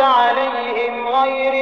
عليهم غير